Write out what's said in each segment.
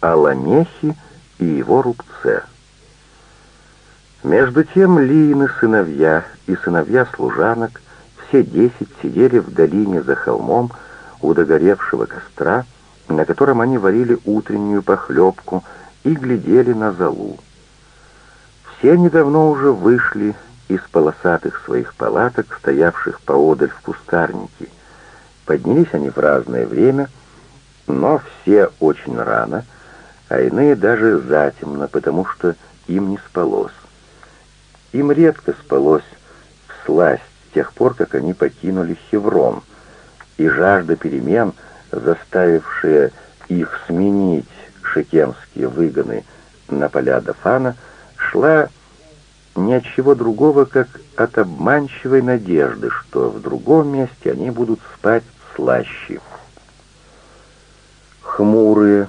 о Ламехе и его рубце. Между тем Лиины сыновья и сыновья служанок, все десять сидели в долине за холмом у догоревшего костра, на котором они варили утреннюю похлебку и глядели на залу. Все они давно уже вышли из полосатых своих палаток, стоявших поодаль в кустарнике. Поднялись они в разное время, но все очень рано, а иные даже затемно, потому что им не спалось. Им редко спалось в с тех пор, как они покинули Хеврон, и жажда перемен, заставившая их сменить шекемские выгоны на поля Дафана, шла ни от чего другого, как от обманчивой надежды, что в другом месте они будут спать слаще. Хмурые,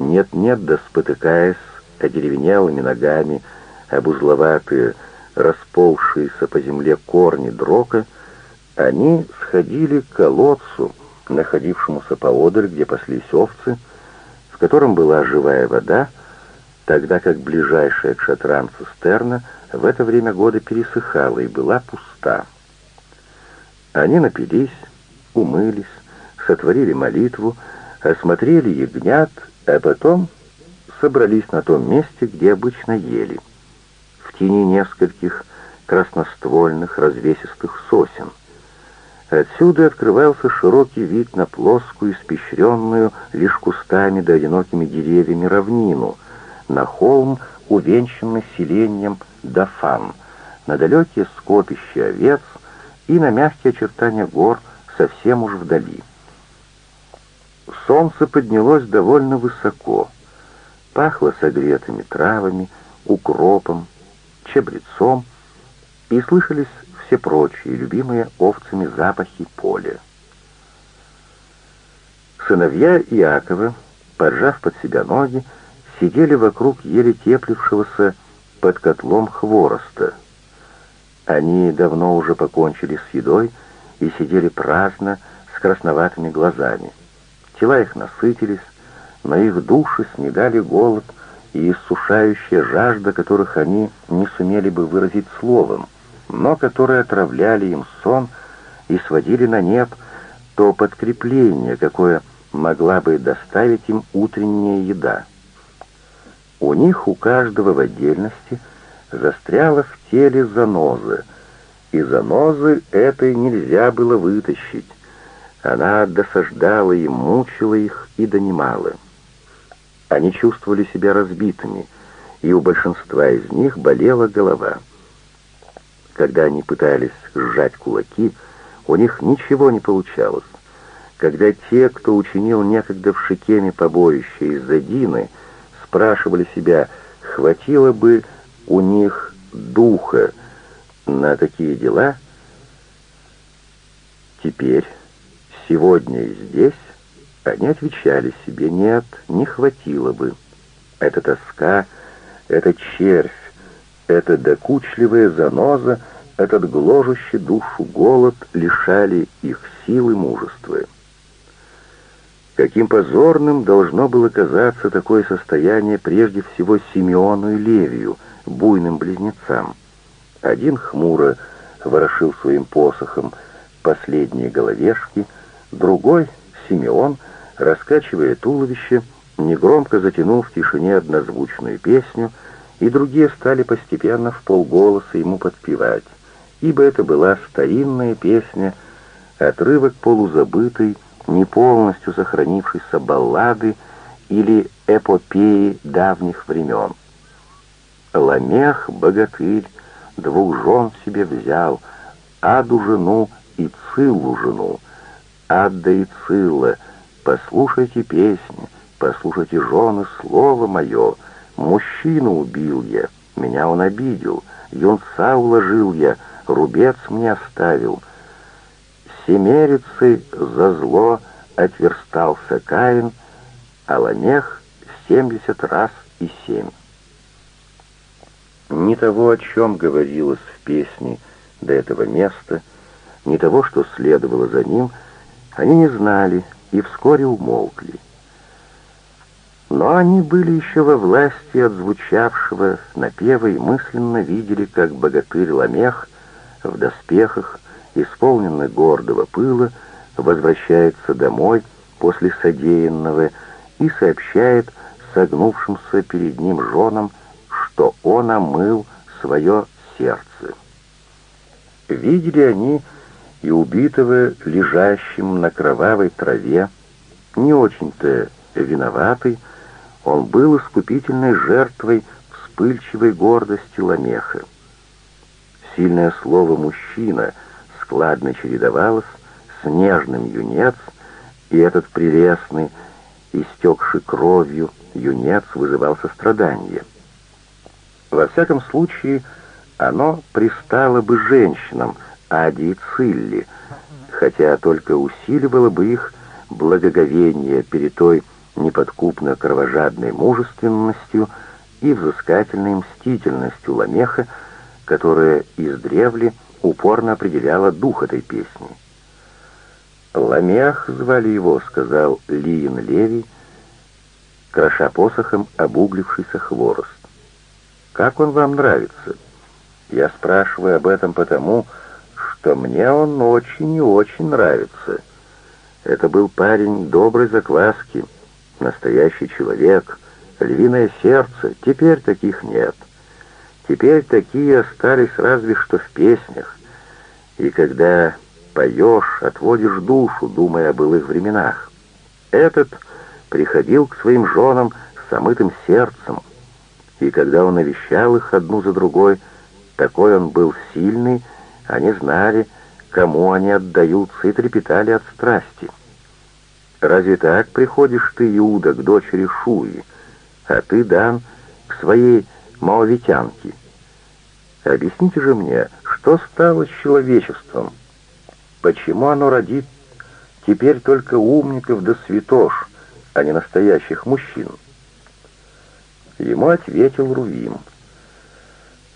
нет-нет, да спотыкаясь, одеревенелыми ногами, обузловатые, расползшиеся по земле корни дрока, они сходили к колодцу, находившемуся поодаль, где паслись овцы, в котором была живая вода, тогда как ближайшая к шатрам цистерна в это время года пересыхала и была пуста. Они напились, умылись, сотворили молитву, осмотрели ягнят, а потом собрались на том месте, где обычно ели — тени нескольких красноствольных развесистых сосен. Отсюда открывался широкий вид на плоскую, испещренную лишь кустами да одинокими деревьями равнину, на холм, увенчанный селением Дафан, на далекие скопища овец и на мягкие очертания гор совсем уж вдали. Солнце поднялось довольно высоко, пахло согретыми травами, укропом, чабрецом, и слышались все прочие, любимые овцами запахи поля. Сыновья Иакова, поджав под себя ноги, сидели вокруг еле теплившегося под котлом хвороста. Они давно уже покончили с едой и сидели праздно, с красноватыми глазами. Тела их насытились, но их души снедали голод — и иссушающая жажда, которых они не сумели бы выразить словом, но которые отравляли им сон и сводили на нет то подкрепление, какое могла бы доставить им утренняя еда. У них у каждого в отдельности застряла в теле заноза, и занозы этой нельзя было вытащить. Она досаждала им, мучила их и донимала. Они чувствовали себя разбитыми, и у большинства из них болела голова. Когда они пытались сжать кулаки, у них ничего не получалось. Когда те, кто учинил некогда в Шикеме побоище из-за Дины, спрашивали себя, хватило бы у них духа на такие дела, теперь, сегодня и здесь, они отвечали себе «нет, не хватило бы». Эта тоска, этот червь, эта докучливая заноза, этот гложущий душу голод лишали их сил и мужества. Каким позорным должно было казаться такое состояние прежде всего Симеону и Левию, буйным близнецам. Один хмуро ворошил своим посохом последние головешки, другой, Симеон, — раскачивая туловище, негромко затянул в тишине однозвучную песню, и другие стали постепенно в полголоса ему подпевать, ибо это была старинная песня, отрывок полузабытой, не полностью сохранившейся баллады или эпопеи давних времен. Ламех, богатырь, двух жен себе взял, Аду жену и Циллу жену, Адда и Цилла — Послушайте песни, послушайте жены, слово мое. Мужчину убил я, меня он обидел, юнца уложил я, рубец мне оставил. Семерицей за зло отверстался Каин, а Ламех семьдесят раз и семь. Ни того, о чем говорилось в песне до этого места, ни того, что следовало за ним, они не знали, и вскоре умолкли. Но они были еще во власти отзвучавшего напева и мысленно видели, как богатырь Ламех в доспехах, исполненный гордого пыла, возвращается домой после содеянного и сообщает согнувшимся перед ним женам, что он омыл свое сердце. Видели они и убитого лежащим на кровавой траве, не очень-то виноватый, он был искупительной жертвой вспыльчивой гордости Ламеха. Сильное слово «мужчина» складно чередовалось с нежным юнец, и этот прелестный, истекший кровью, юнец вызывал сострадание. Во всяком случае, оно пристало бы женщинам Ади и Цилли, хотя только усиливало бы их благоговение перед той неподкупно кровожадной мужественностью и взыскательной мстительностью Ламеха, которая издревле упорно определяла дух этой песни. «Ламех» звали его, — сказал Лиин Леви, кроша посохом обуглившийся хворост. «Как он вам нравится?» «Я спрашиваю об этом потому, что мне он очень и очень нравится. Это был парень доброй закваски, настоящий человек, львиное сердце, теперь таких нет. Теперь такие остались разве что в песнях. И когда поешь, отводишь душу, думая о былых временах. Этот приходил к своим женам с омытым сердцем, и когда он навещал их одну за другой, такой он был сильный, они знали, кому они отдаются, и трепетали от страсти. Разве так приходишь ты, Иуда, к дочери Шуи, а ты, Дан, к своей маловитянке? Объясните же мне, что стало с человечеством? Почему оно родит теперь только умников да святош, а не настоящих мужчин? Ему ответил Рувим.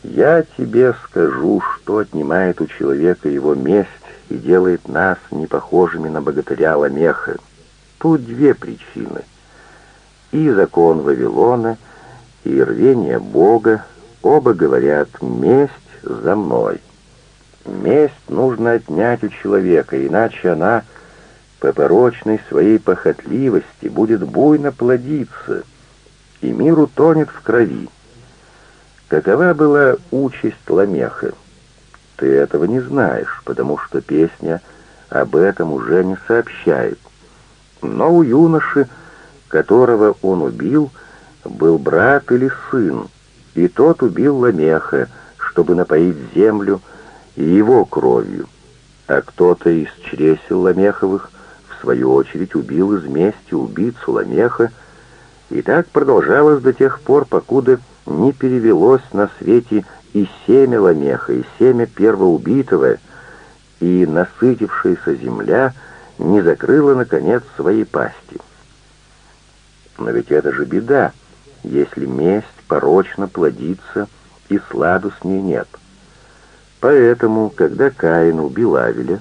«Я тебе скажу, что отнимает у человека его месть и делает нас непохожими на богатыря Ламеха. Тут две причины. И закон Вавилона, и рвение Бога, оба говорят «месть за мной». Месть нужно отнять у человека, иначе она по порочной своей похотливости будет буйно плодиться, и мир утонет в крови. Какова была участь Ламеха? Ты этого не знаешь, потому что песня об этом уже не сообщает. Но у юноши, которого он убил, был брат или сын, и тот убил Ламеха, чтобы напоить землю его кровью. А кто-то из чресел Ламеховых, в свою очередь, убил из мести убийцу Ламеха, и так продолжалось до тех пор, покуда не перевелось на свете и семя Ламеха, и семя первоубитого, и насытившаяся земля — не закрыла, наконец, своей пасти. Но ведь это же беда, если месть порочно плодится, и сладу с ней нет. Поэтому, когда Каин убил Авеля,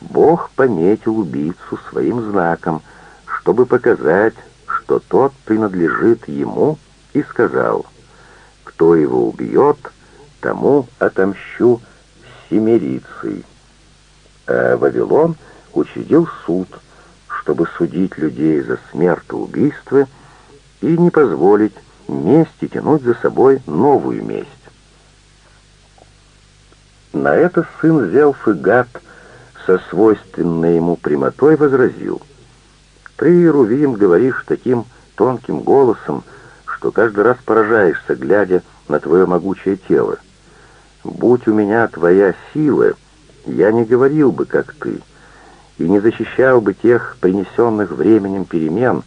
Бог пометил убийцу своим знаком, чтобы показать, что тот принадлежит ему, и сказал, «Кто его убьет, тому отомщу семерицей». А Вавилон — учредил суд, чтобы судить людей за смертоубийство и не позволить мести тянуть за собой новую месть. На это сын Зелфы Гад со свойственной ему прямотой возразил. «Ты, Рувим, говоришь таким тонким голосом, что каждый раз поражаешься, глядя на твое могучее тело. Будь у меня твоя сила, я не говорил бы, как ты» и не защищал бы тех принесенных временем перемен,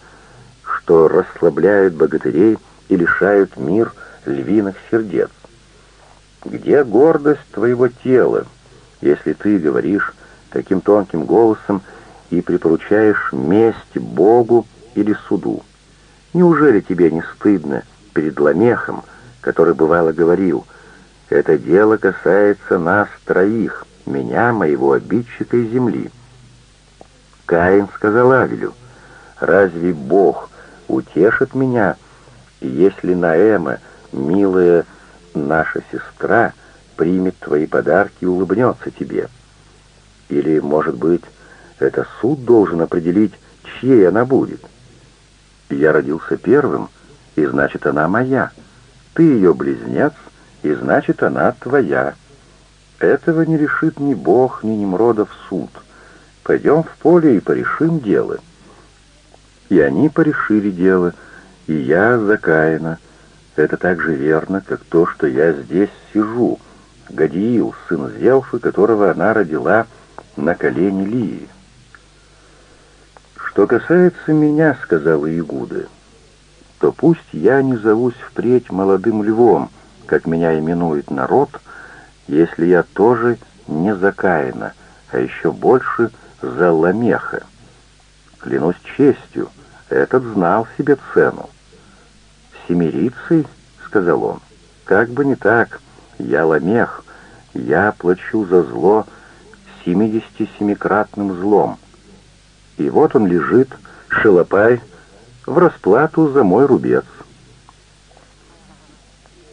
что расслабляют богатырей и лишают мир львиных сердец. Где гордость твоего тела, если ты говоришь таким тонким голосом и припоручаешь месть Богу или суду? Неужели тебе не стыдно перед Ламехом, который бывало говорил, «Это дело касается нас троих, меня, моего обидчика и земли». Каин сказал Авелю, «Разве Бог утешит меня, если Наэма, милая наша сестра, примет твои подарки и улыбнется тебе. Или, может быть, это суд должен определить, чьей она будет. Я родился первым, и значит, она моя. Ты ее близнец, и значит, она твоя. Этого не решит ни Бог, ни Немродов суд. Пойдем в поле и порешим дело. И они порешили дело, и я за Каина. Это так же верно, как то, что я здесь сижу. Гадиил, сын Зелфы, которого она родила на колени Лии. «Что касается меня, — сказала Игуда, — то пусть я не зовусь впредь молодым львом, как меня именует народ, если я тоже не за Каина, а еще больше за Ламеха. Клянусь честью, этот знал себе цену. «Семирицей?» — сказал он. «Как бы не так. Я Ламех. Я плачу за зло семидесяти семикратным злом. И вот он лежит, шелопай, в расплату за мой рубец.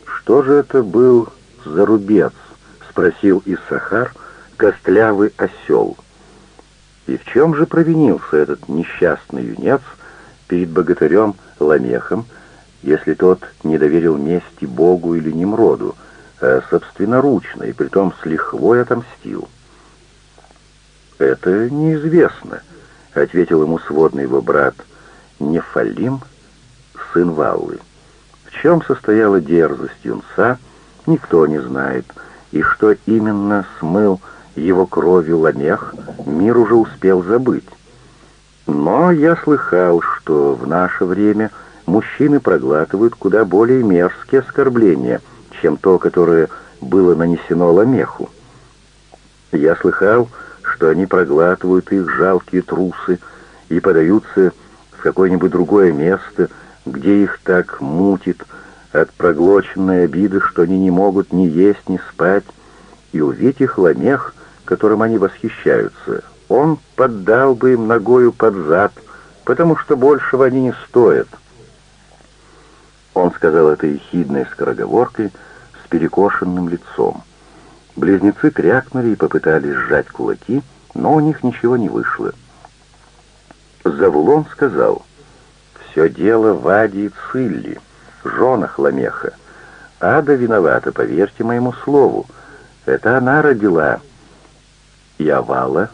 «Что же это был за рубец?» — спросил Иссахар, костлявый осел. И в чем же провинился этот несчастный юнец перед богатырем Ламехом, если тот не доверил мести Богу или Немроду, а собственноручно и притом с лихвой отомстил? «Это неизвестно», — ответил ему сводный его брат Нефалим, сын Валлы. В чем состояла дерзость юнца, никто не знает, и что именно смыл его кровью ламех, мир уже успел забыть. Но я слыхал, что в наше время мужчины проглатывают куда более мерзкие оскорбления, чем то, которое было нанесено ламеху. Я слыхал, что они проглатывают их жалкие трусы и подаются в какое-нибудь другое место, где их так мутит от проглоченной обиды, что они не могут ни есть, ни спать, и увидеть их ламех, которым они восхищаются, он поддал бы им ногою под зад, потому что большего они не стоят. Он сказал это ехидной скороговоркой с перекошенным лицом. Близнецы крякнули и попытались сжать кулаки, но у них ничего не вышло. Завулон сказал, «Все дело в Аде и Цилли, женах Ламеха. Ада виновата, поверьте моему слову. Это она родила Явала,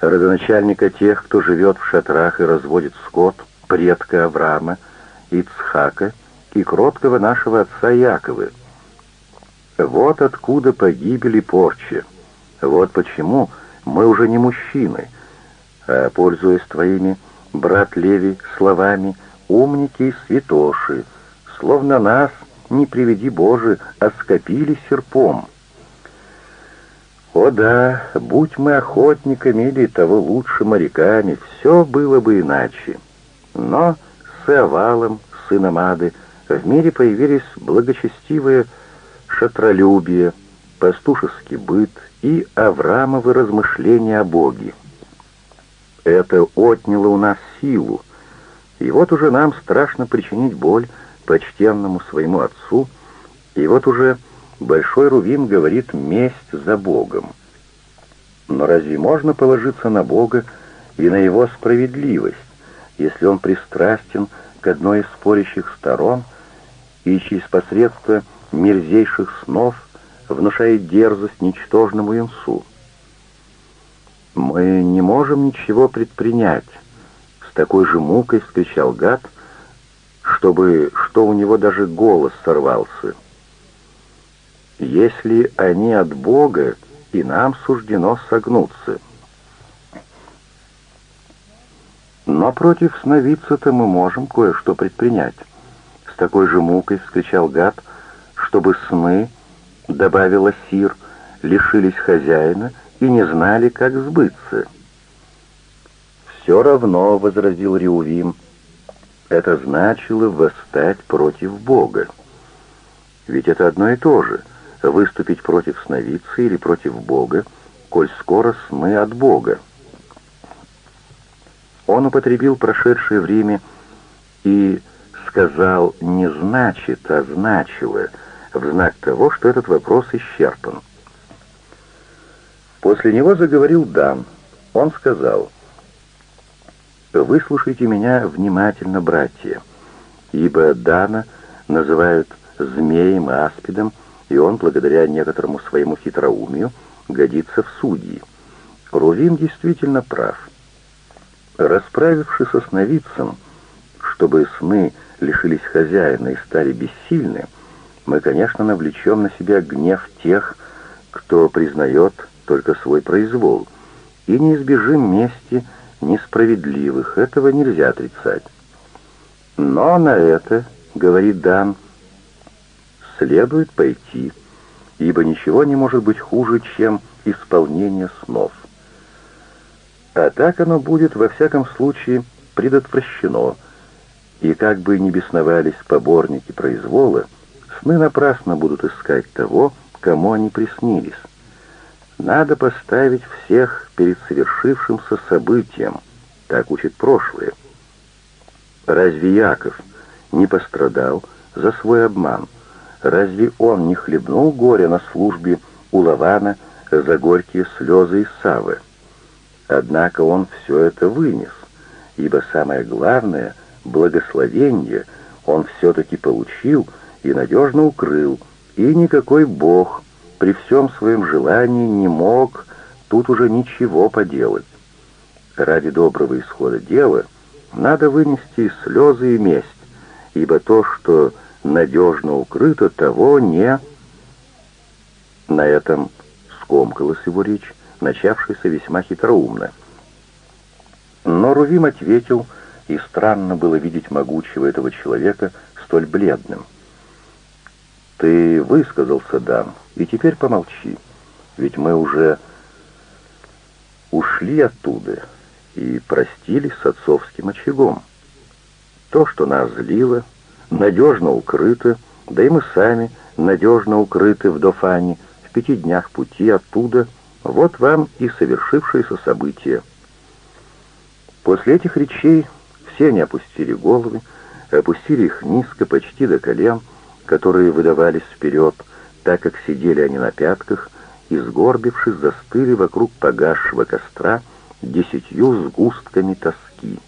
родоначальника тех, кто живет в шатрах и разводит скот, предка Авраама, Ицхака и кроткого нашего отца Якова. Вот откуда погибели порчи. Вот почему мы уже не мужчины, а, пользуясь твоими, брат Леви, словами, умники и святоши, словно нас, не приведи Боже, оскопили серпом. О да, будь мы охотниками или того лучше моряками, все было бы иначе. Но с Авалом, сыном Ады, в мире появились благочестивые шатролюбие, пастушеский быт и Авраамовы размышления о Боге. Это отняло у нас силу, и вот уже нам страшно причинить боль почтенному своему отцу, и вот уже Большой Рувим говорит «месть за Богом». Но разве можно положиться на Бога и на Его справедливость, если Он пристрастен к одной из спорящих сторон и через посредство мерзейших снов внушает дерзость ничтожному юнцу? «Мы не можем ничего предпринять», — с такой же мукой вскричал гад, чтобы что у него даже голос сорвался — если они от Бога, и нам суждено согнуться. Но против сновидца-то мы можем кое-что предпринять. С такой же мукой вскричал гад, чтобы сны, добавила Сир, лишились хозяина и не знали, как сбыться. «Все равно», — возразил Реувим, — «это значило восстать против Бога. Ведь это одно и то же — выступить против сновидца или против Бога, коль скоро сны от Бога. Он употребил прошедшее время и сказал не значит, а значило, в знак того, что этот вопрос исчерпан. После него заговорил Дан. Он сказал, «Выслушайте меня внимательно, братья, ибо Дана называют змеем и аспидом, и он, благодаря некоторому своему хитроумию, годится в судьи. Рувим действительно прав. Расправившись со сновидцем, чтобы сны лишились хозяина и стали бессильны, мы, конечно, навлечем на себя гнев тех, кто признает только свой произвол, и не избежим мести несправедливых, этого нельзя отрицать. Но на это, говорит Дан, следует пойти, ибо ничего не может быть хуже, чем исполнение снов. А так оно будет во всяком случае предотвращено, и как бы ни бесновались поборники произвола, сны напрасно будут искать того, кому они приснились. Надо поставить всех перед совершившимся событием, так учит прошлое. Разве Яков не пострадал за свой обман? Разве он не хлебнул горя на службе у Лавана за горькие слезы Исавы? Однако он все это вынес, ибо самое главное — благословение он все-таки получил и надежно укрыл, и никакой Бог при всем своем желании не мог тут уже ничего поделать. Ради доброго исхода дела надо вынести слезы и месть, ибо то, что надежно укрыто, того не... На этом скомкалась его речь, начавшаяся весьма хитроумно. Но Рувим ответил, и странно было видеть могучего этого человека столь бледным. «Ты высказался, дам, и теперь помолчи, ведь мы уже ушли оттуда и простились с отцовским очагом. То, что нас злило, надежно укрыто, да и мы сами надежно укрыты в Дофане, в пяти днях пути оттуда, вот вам и совершившееся событие. После этих речей все они опустили головы, опустили их низко, почти до колен, которые выдавались вперед, так как сидели они на пятках, и, сгорбившись, застыли вокруг погасшего костра десятью сгустками тоски.